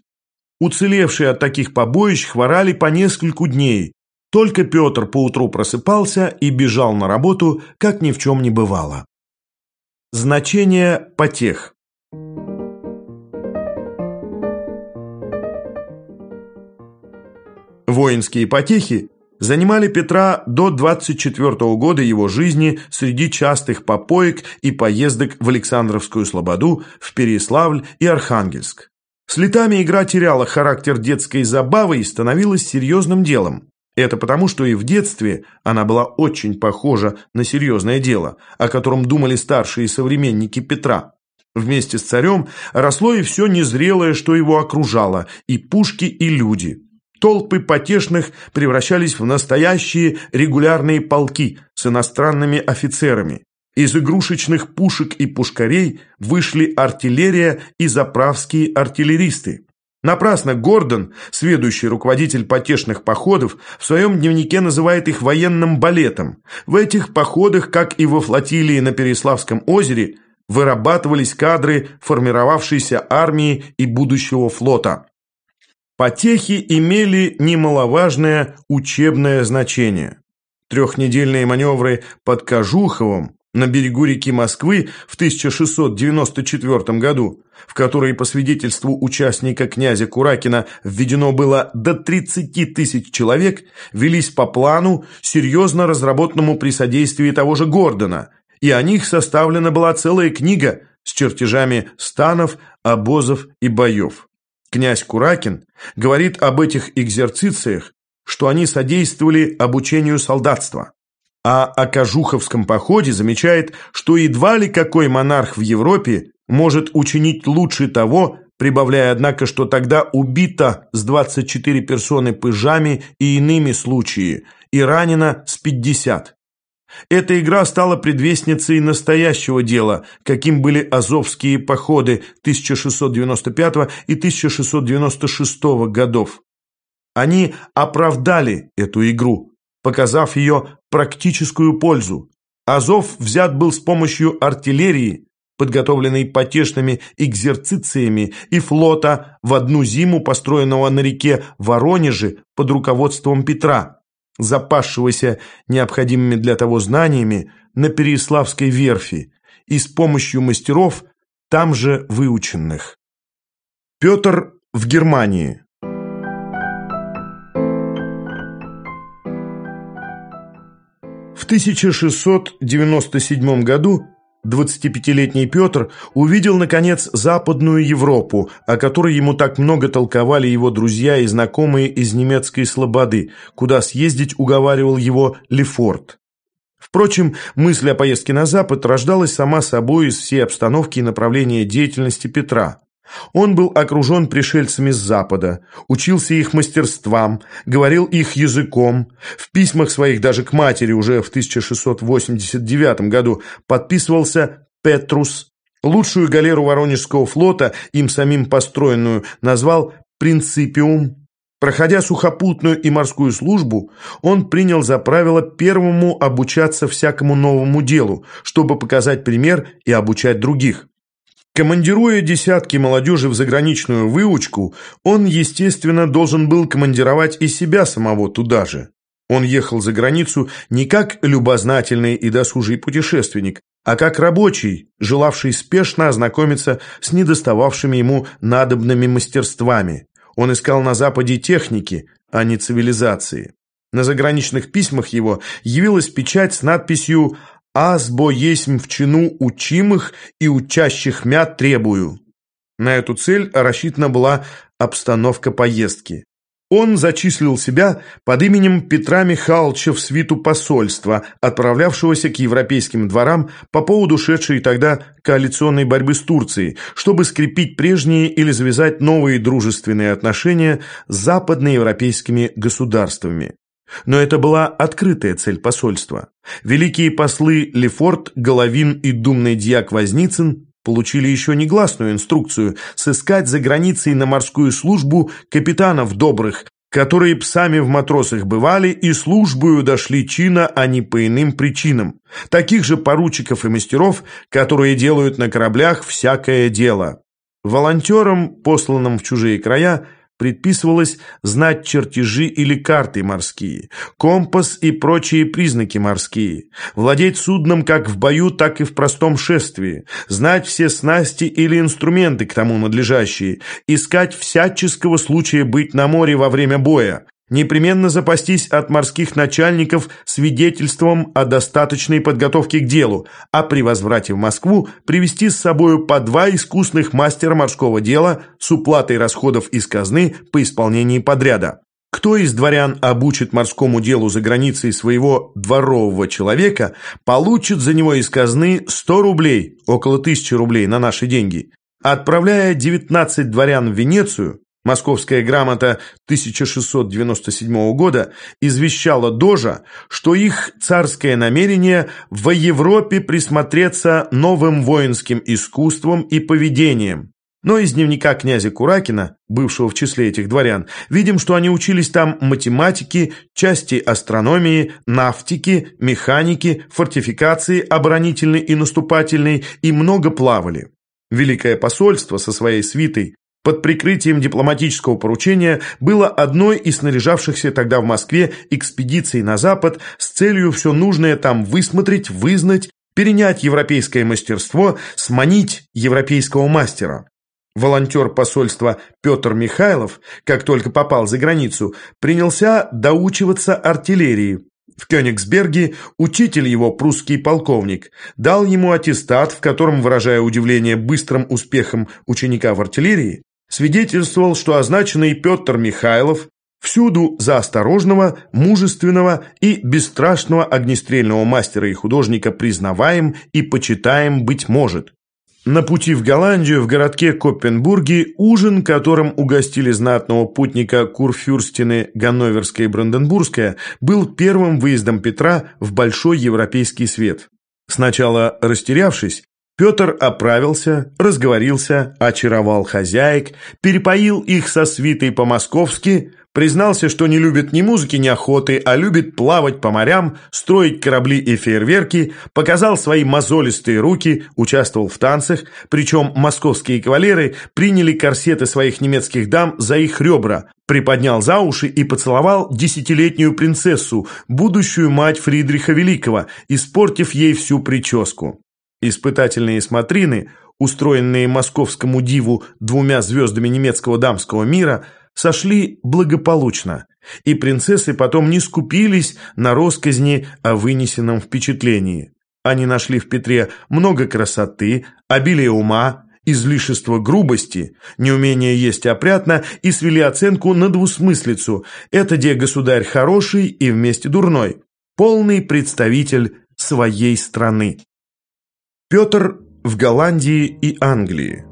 Уцелевшие от таких побоищ хворали по нескольку дней. Только Петр поутру просыпался и бежал на работу, как ни в чем не бывало. Значение потех Воинские потехи занимали Петра до 24 года его жизни среди частых попоек и поездок в Александровскую Слободу, в Переславль и Архангельск. С летами игра теряла характер детской забавы и становилась серьезным делом. Это потому, что и в детстве она была очень похожа на серьезное дело, о котором думали старшие современники Петра. Вместе с царем росло и все незрелое, что его окружало, и пушки, и люди. Толпы потешных превращались в настоящие регулярные полки с иностранными офицерами. Из игрушечных пушек и пушкарей вышли артиллерия и заправские артиллеристы. Напрасно Гордон, сведущий руководитель потешных походов, в своем дневнике называет их военным балетом. В этих походах, как и во флотилии на Переславском озере, вырабатывались кадры формировавшейся армии и будущего флота. Потехи имели немаловажное учебное значение. Трехнедельные маневры под Кожуховым на берегу реки Москвы в 1694 году, в которой по свидетельству участника князя Куракина введено было до 30 тысяч человек, велись по плану, серьезно разработанному при содействии того же Гордона, и о них составлена была целая книга с чертежами станов, обозов и боев. Князь Куракин говорит об этих экзерцициях, что они содействовали обучению солдатства. А о Кожуховском походе замечает, что едва ли какой монарх в Европе может учинить лучше того, прибавляя, однако, что тогда убито с 24 персоны пыжами и иными случаями, и ранено с 50. Эта игра стала предвестницей настоящего дела, каким были Азовские походы 1695 и 1696 годов. Они оправдали эту игру, показав ее практическую пользу. Азов взят был с помощью артиллерии, подготовленной потешными экзерцициями, и флота в одну зиму, построенного на реке Воронеже под руководством Петра запасшегося необходимыми для того знаниями на Переяславской верфи и с помощью мастеров, там же выученных. Петр в Германии 1697 году 25-летний Петр увидел, наконец, Западную Европу, о которой ему так много толковали его друзья и знакомые из немецкой слободы, куда съездить уговаривал его Лефорт. Впрочем, мысль о поездке на Запад рождалась сама собой из всей обстановки и направления деятельности Петра. Он был окружен пришельцами с Запада, учился их мастерствам, говорил их языком. В письмах своих даже к матери уже в 1689 году подписывался «Петрус». Лучшую галеру Воронежского флота, им самим построенную, назвал «Принципиум». Проходя сухопутную и морскую службу, он принял за правило первому обучаться всякому новому делу, чтобы показать пример и обучать других. Командируя десятки молодежи в заграничную выучку, он, естественно, должен был командировать и себя самого туда же. Он ехал за границу не как любознательный и досужий путешественник, а как рабочий, желавший спешно ознакомиться с недостававшими ему надобными мастерствами. Он искал на Западе техники, а не цивилизации. На заграничных письмах его явилась печать с надписью «Азбо есмь в чину учимых и учащих мя требую». На эту цель рассчитана была обстановка поездки. Он зачислил себя под именем Петра Михайловича в свиту посольства, отправлявшегося к европейским дворам по поводу шедшей тогда коалиционной борьбы с Турцией, чтобы скрепить прежние или завязать новые дружественные отношения с западноевропейскими государствами. Но это была открытая цель посольства. Великие послы Лефорт, Головин и думный дьяк Возницын получили еще негласную инструкцию сыскать за границей на морскую службу капитанов добрых, которые псами в матросах бывали и службою дошли чина, а не по иным причинам. Таких же поручиков и мастеров, которые делают на кораблях всякое дело. Волонтерам, посланным в чужие края, предписывалось знать чертежи или карты морские, компас и прочие признаки морские, владеть судном как в бою, так и в простом шествии, знать все снасти или инструменты к тому надлежащие, искать всяческого случая быть на море во время боя, непременно запастись от морских начальников свидетельством о достаточной подготовке к делу, а при возврате в Москву привести с собою по два искусных мастера морского дела с уплатой расходов из казны по исполнении подряда. Кто из дворян обучит морскому делу за границей своего дворового человека, получит за него из казны 100 рублей, около 1000 рублей на наши деньги. Отправляя 19 дворян в Венецию, Московская грамота 1697 года извещала Дожа, что их царское намерение в Европе присмотреться новым воинским искусством и поведением. Но из дневника князя Куракина, бывшего в числе этих дворян, видим, что они учились там математике, части астрономии, нафтики, механики, фортификации оборонительной и наступательной и много плавали. Великое посольство со своей свитой под прикрытием дипломатического поручения было одной из снаряжавшихся тогда в Москве экспедиций на Запад с целью все нужное там высмотреть, вызнать, перенять европейское мастерство, сманить европейского мастера. Волонтер посольства Петр Михайлов, как только попал за границу, принялся доучиваться артиллерии. В Кёнигсберге учитель его, прусский полковник, дал ему аттестат, в котором, выражая удивление быстрым успехом ученика в артиллерии, свидетельствовал, что означенный Петр Михайлов всюду за осторожного, мужественного и бесстрашного огнестрельного мастера и художника признаваем и почитаем быть может. На пути в Голландию в городке Коппенбурге ужин, которым угостили знатного путника Курфюрстины Ганноверская и Бранденбургская, был первым выездом Петра в большой европейский свет. Сначала растерявшись, Петр оправился, разговорился, очаровал хозяек, перепоил их со свитой по-московски, признался, что не любит ни музыки, ни охоты, а любит плавать по морям, строить корабли и фейерверки, показал свои мозолистые руки, участвовал в танцах, причем московские кавалеры приняли корсеты своих немецких дам за их ребра, приподнял за уши и поцеловал десятилетнюю принцессу, будущую мать Фридриха Великого, испортив ей всю прическу. Испытательные смотрины, устроенные московскому диву двумя звездами немецкого дамского мира, сошли благополучно, и принцессы потом не скупились на росказни о вынесенном впечатлении. Они нашли в Петре много красоты, обилие ума, излишество грубости, неумение есть опрятно и свели оценку на двусмыслицу. Это где государь хороший и вместе дурной, полный представитель своей страны. Петр в Голландии и Англии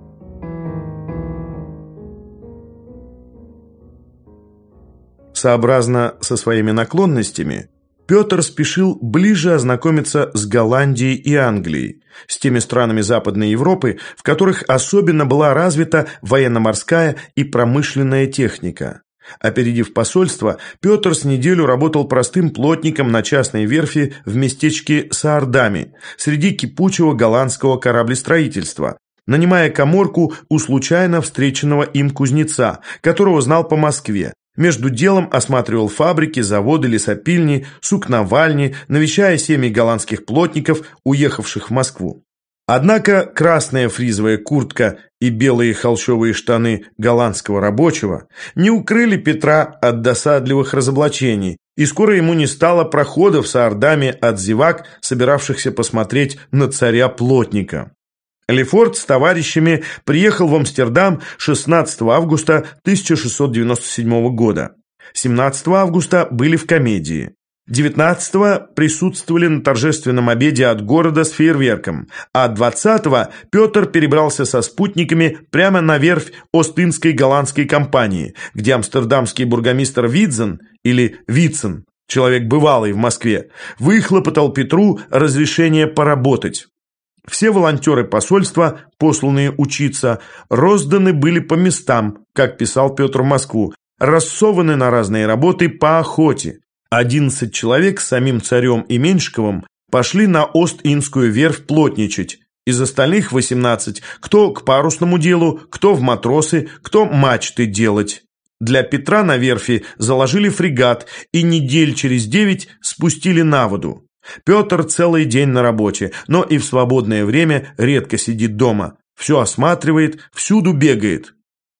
Сообразно со своими наклонностями, Петр спешил ближе ознакомиться с Голландией и Англией, с теми странами Западной Европы, в которых особенно была развита военно-морская и промышленная техника. Опередив посольство, Петр с неделю работал простым плотником на частной верфи в местечке Саардами, среди кипучего голландского кораблестроительства, нанимая коморку у случайно встреченного им кузнеца, которого знал по Москве, между делом осматривал фабрики, заводы, лесопильни, сукновальни, навещая семьи голландских плотников, уехавших в Москву. Однако красная фризовая куртка и белые холщовые штаны голландского рабочего не укрыли Петра от досадливых разоблачений, и скоро ему не стало проходов с ордами от зевак, собиравшихся посмотреть на царя-плотника. Лефорт с товарищами приехал в Амстердам 16 августа 1697 года. 17 августа были в комедии. 19 присутствовали на торжественном обеде от города с фейерверком, а 20 Петр перебрался со спутниками прямо на верфь Остинской голландской компании, где амстердамский бургомистр Видзен или Вицен, человек бывалый в Москве, выхлопотал Петру разрешение поработать. Все волонтеры посольства, посланные учиться, розданы были по местам, как писал Петр в Москву, рассованы на разные работы по охоте. Одиннадцать человек с самим царем и Меньшиковым пошли на Ост-Инскую верфь плотничать. Из остальных восемнадцать, кто к парусному делу, кто в матросы, кто мачты делать. Для Петра на верфи заложили фрегат и недель через девять спустили на воду. Петр целый день на работе, но и в свободное время редко сидит дома. Все осматривает, всюду бегает.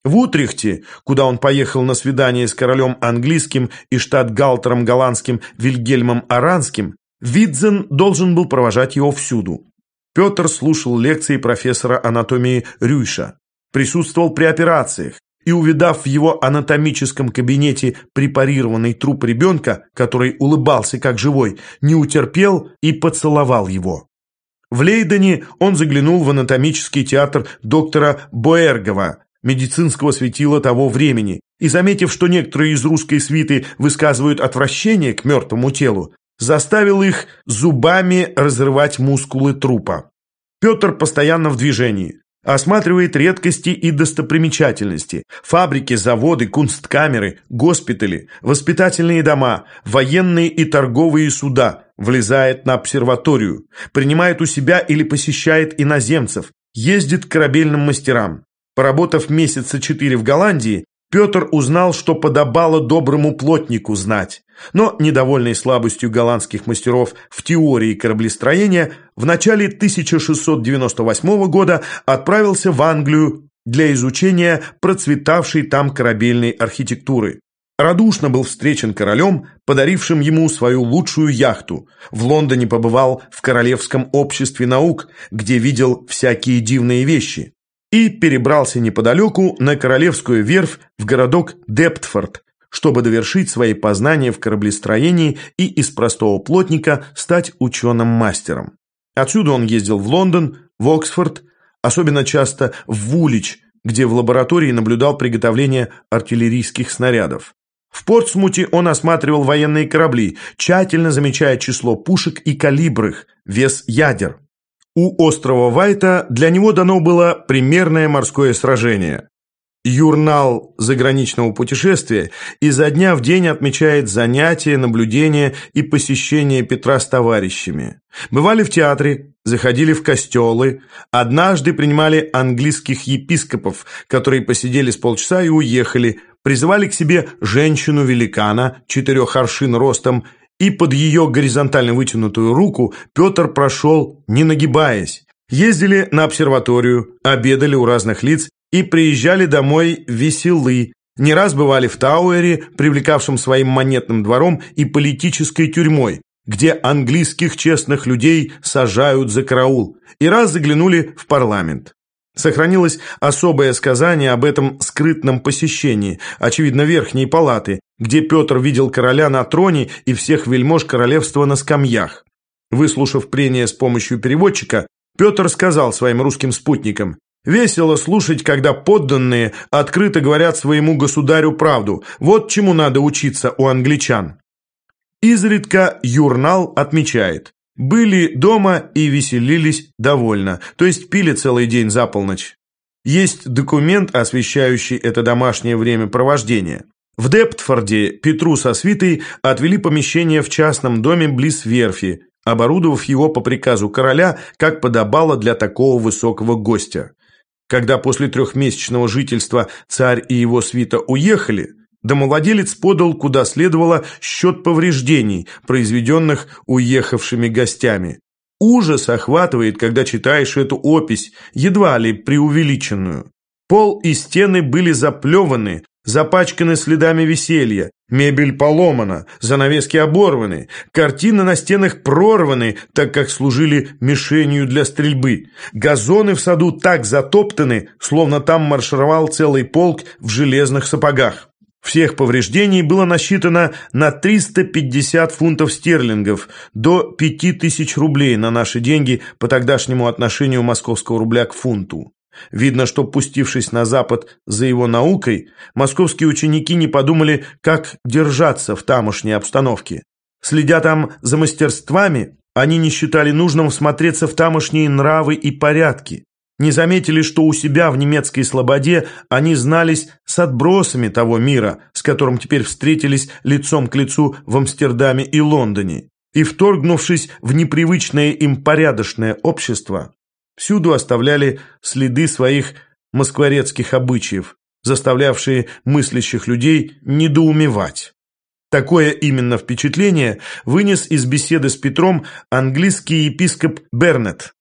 В Утрехте, куда он поехал на свидание с королем английским и штат-галтером голландским Вильгельмом Аранским, Видзен должен был провожать его всюду. Петр слушал лекции профессора анатомии Рюйша, присутствовал при операциях, и, увидав в его анатомическом кабинете препарированный труп ребенка, который улыбался как живой, не утерпел и поцеловал его. В Лейдене он заглянул в анатомический театр доктора Боэргова, медицинского светила того времени, и, заметив, что некоторые из русской свиты высказывают отвращение к мертвому телу, заставил их зубами разрывать мускулы трупа. Петр постоянно в движении осматривает редкости и достопримечательности, фабрики, заводы, кунсткамеры, госпитали, воспитательные дома, военные и торговые суда, влезает на обсерваторию, принимает у себя или посещает иноземцев, ездит к корабельным мастерам. Поработав месяца четыре в Голландии, Петр узнал, что подобало доброму плотнику знать. Но, недовольный слабостью голландских мастеров в теории кораблестроения, в начале 1698 года отправился в Англию для изучения процветавшей там корабельной архитектуры. Радушно был встречен королем, подарившим ему свою лучшую яхту. В Лондоне побывал в Королевском обществе наук, где видел всякие дивные вещи. И перебрался неподалеку на Королевскую верфь в городок Дептфорд, чтобы довершить свои познания в кораблестроении и из простого плотника стать ученым-мастером. Отсюда он ездил в Лондон, в Оксфорд, особенно часто в Вулич, где в лаборатории наблюдал приготовление артиллерийских снарядов. В Портсмуте он осматривал военные корабли, тщательно замечая число пушек и калибр их, вес ядер. У острова Вайта для него дано было примерное морское сражение. Юрнал заграничного путешествия изо дня в день отмечает занятия, наблюдения и посещения Петра с товарищами. Бывали в театре, заходили в костелы, однажды принимали английских епископов, которые посидели с полчаса и уехали, призывали к себе женщину-великана, четырех аршин ростом, и под ее горизонтально вытянутую руку Петр прошел, не нагибаясь. Ездили на обсерваторию, обедали у разных лиц и приезжали домой веселы. Не раз бывали в Тауэре, привлекавшем своим монетным двором и политической тюрьмой, где английских честных людей сажают за караул, и раз заглянули в парламент. Сохранилось особое сказание об этом скрытном посещении, очевидно, верхней палаты, где Петр видел короля на троне и всех вельмож королевства на скамьях. Выслушав прение с помощью переводчика, Петр сказал своим русским спутникам, «Весело слушать, когда подданные открыто говорят своему государю правду. Вот чему надо учиться у англичан». Изредка Юрнал отмечает, были дома и веселились довольно, то есть пили целый день за полночь. Есть документ, освещающий это домашнее времяпровождение. В Дептфорде Петру со свитой отвели помещение в частном доме близ верфи, оборудовав его по приказу короля, как подобало для такого высокого гостя. Когда после трехмесячного жительства царь и его свита уехали, Домовладелец подал, куда следовало, счет повреждений, произведенных уехавшими гостями. Ужас охватывает, когда читаешь эту опись, едва ли преувеличенную. Пол и стены были заплеваны, запачканы следами веселья, мебель поломана, занавески оборваны, картины на стенах прорваны, так как служили мишенью для стрельбы. Газоны в саду так затоптаны, словно там маршировал целый полк в железных сапогах. Всех повреждений было насчитано на 350 фунтов стерлингов, до 5000 рублей на наши деньги по тогдашнему отношению московского рубля к фунту. Видно, что, пустившись на Запад за его наукой, московские ученики не подумали, как держаться в тамошней обстановке. Следя там за мастерствами, они не считали нужным всмотреться в тамошние нравы и порядки не заметили, что у себя в немецкой слободе они знались с отбросами того мира, с которым теперь встретились лицом к лицу в Амстердаме и Лондоне, и, вторгнувшись в непривычное им порядочное общество, всюду оставляли следы своих москворецких обычаев, заставлявшие мыслящих людей недоумевать. Такое именно впечатление вынес из беседы с Петром английский епископ Бернет.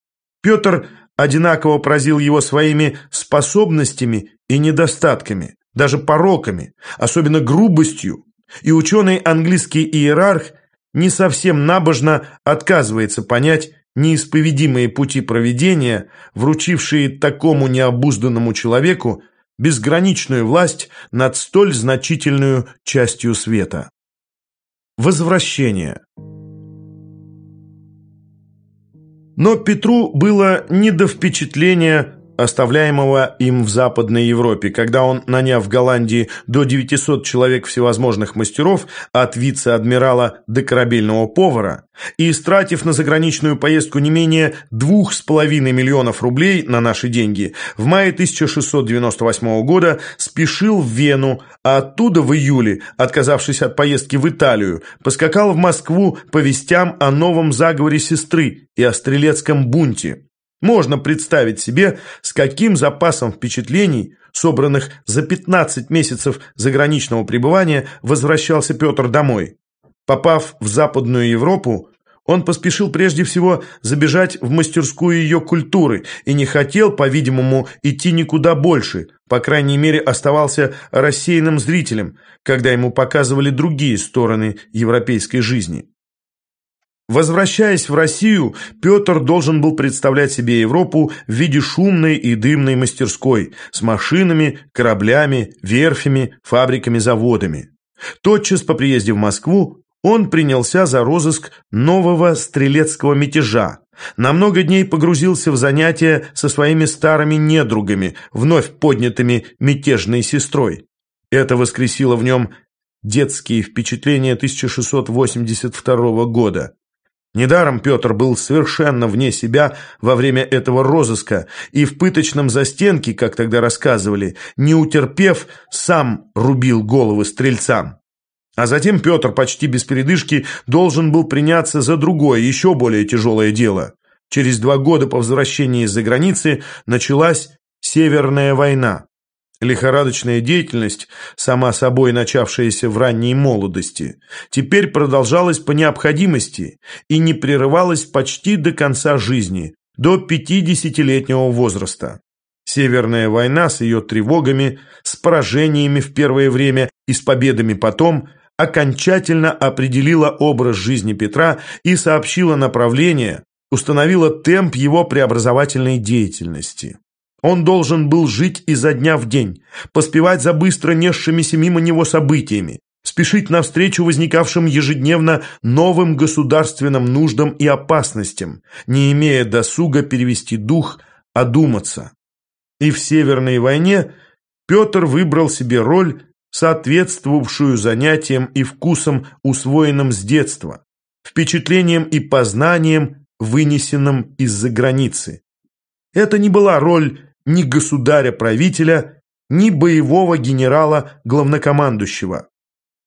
Петр одинаково поразил его своими способностями и недостатками, даже пороками, особенно грубостью, и ученый английский иерарх не совсем набожно отказывается понять неисповедимые пути проведения, вручившие такому необузданному человеку безграничную власть над столь значительную частью света. Возвращение Но Петру было не до впечатления оставляемого им в Западной Европе, когда он, наняв в Голландии до 900 человек всевозможных мастеров, от вице-адмирала до корабельного повара, и истратив на заграничную поездку не менее 2,5 миллионов рублей на наши деньги, в мае 1698 года спешил в Вену, а оттуда в июле, отказавшись от поездки в Италию, поскакал в Москву по вестям о новом заговоре сестры и о стрелецком бунте. Можно представить себе, с каким запасом впечатлений, собранных за 15 месяцев заграничного пребывания, возвращался Петр домой. Попав в Западную Европу, он поспешил прежде всего забежать в мастерскую ее культуры и не хотел, по-видимому, идти никуда больше, по крайней мере оставался рассеянным зрителем, когда ему показывали другие стороны европейской жизни. Возвращаясь в Россию, Петр должен был представлять себе Европу в виде шумной и дымной мастерской с машинами, кораблями, верфями, фабриками, заводами. Тотчас по приезде в Москву он принялся за розыск нового стрелецкого мятежа. На много дней погрузился в занятия со своими старыми недругами, вновь поднятыми мятежной сестрой. Это воскресило в нем детские впечатления 1682 года. Недаром Петр был совершенно вне себя во время этого розыска и в пыточном застенке, как тогда рассказывали, не утерпев, сам рубил головы стрельцам. А затем Петр почти без передышки должен был приняться за другое, еще более тяжелое дело. Через два года по возвращении из-за границы началась Северная война. Лихорадочная деятельность, сама собой начавшаяся в ранней молодости, теперь продолжалась по необходимости и не прерывалась почти до конца жизни, до 50-летнего возраста. Северная война с ее тревогами, с поражениями в первое время и с победами потом окончательно определила образ жизни Петра и сообщила направление, установила темп его преобразовательной деятельности. Он должен был жить изо дня в день, поспевать за быстро несшимися мимо него событиями, спешить навстречу возникавшим ежедневно новым государственным нуждам и опасностям, не имея досуга перевести дух, одуматься. И в Северной войне Петр выбрал себе роль, соответствовавшую занятиям и вкусам, усвоенным с детства, впечатлениям и познаниям, вынесенным из-за границы. Это не была роль ни государя-правителя, ни боевого генерала-главнокомандующего.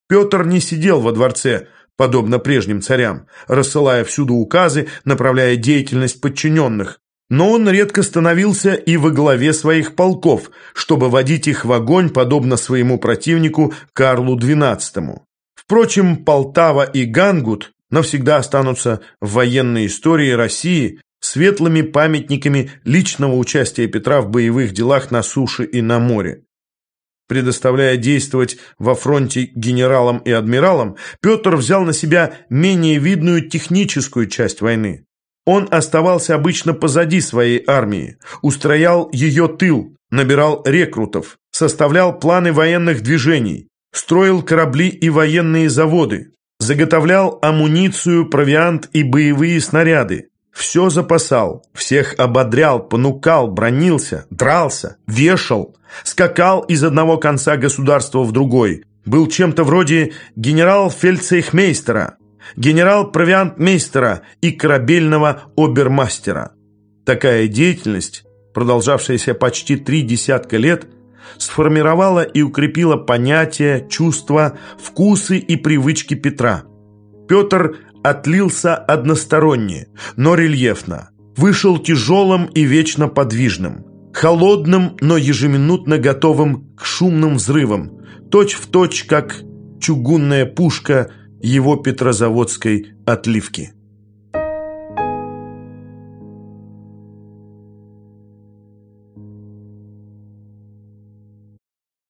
Петр не сидел во дворце, подобно прежним царям, рассылая всюду указы, направляя деятельность подчиненных, но он редко становился и во главе своих полков, чтобы водить их в огонь, подобно своему противнику Карлу XII. Впрочем, Полтава и Гангут навсегда останутся в военной истории России светлыми памятниками личного участия Петра в боевых делах на суше и на море. Предоставляя действовать во фронте генералам и адмиралам, Петр взял на себя менее видную техническую часть войны. Он оставался обычно позади своей армии, устроял ее тыл, набирал рекрутов, составлял планы военных движений, строил корабли и военные заводы, заготовлял амуницию, провиант и боевые снаряды, все запасал, всех ободрял, понукал, бронился, дрался, вешал, скакал из одного конца государства в другой, был чем-то вроде генерал-фельдцейхмейстера, генерал-провиантмейстера и корабельного обермастера. Такая деятельность, продолжавшаяся почти три десятка лет, сформировала и укрепила понятия, чувства, вкусы и привычки Петра. Петр отлился односторонне, но рельефно, вышел тяжелым и вечно подвижным, холодным, но ежеминутно готовым к шумным взрывам, точь-в-точь, точь, как чугунная пушка его петрозаводской отливки.